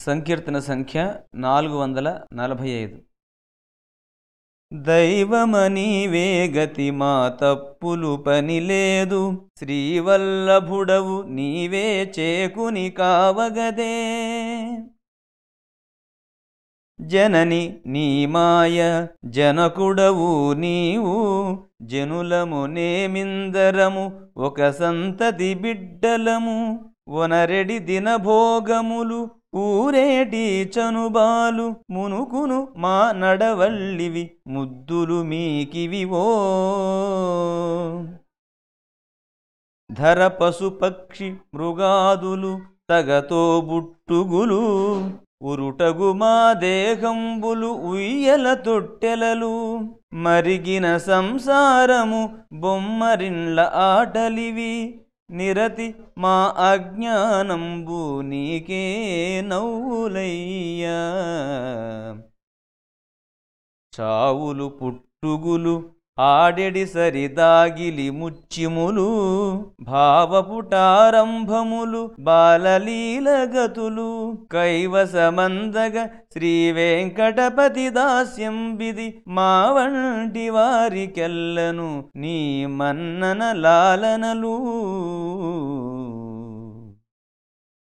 సంకీర్తన సంఖ్య నాలుగు వందల నలభై ఐదు. దైవమనీవే గతి మా తప్పులు పని లేదు. శ్రీవల్లభుడవు నీవే చేకుని కావగదే. జనని నీ మాయ జనకుడవు నీవు. జనులము నేమిందరము ఒక సంతతి బిడ్డలము. వనరెడి దినభోగములు ఊరేటి చనుబాలు మునుకును మా నడవల్లివి ముద్దులు మీకివివో ధర పశుపక్షి మృగాదులు తగతో బుట్టుగులు ఉరుటగు మా దేహంబులు ఉయ్యల తొట్టెలలు మరిగిన సంసారము బొమ్మరిండ్ల ఆటలివి. నిరతి మా అజ్ఞానంబు నీకే నవ్వులయ్యా. చావులు పుట్టుగులు ఆడెడి సరిదాగిలి ముచ్చిములు భావపుటారంభములు బాలలీలగతులు కైవసమందగ శ్రీ వెంకటపతి దాస్యం మా వంటి వారికెల్లను నీ మన్నన లాలనలు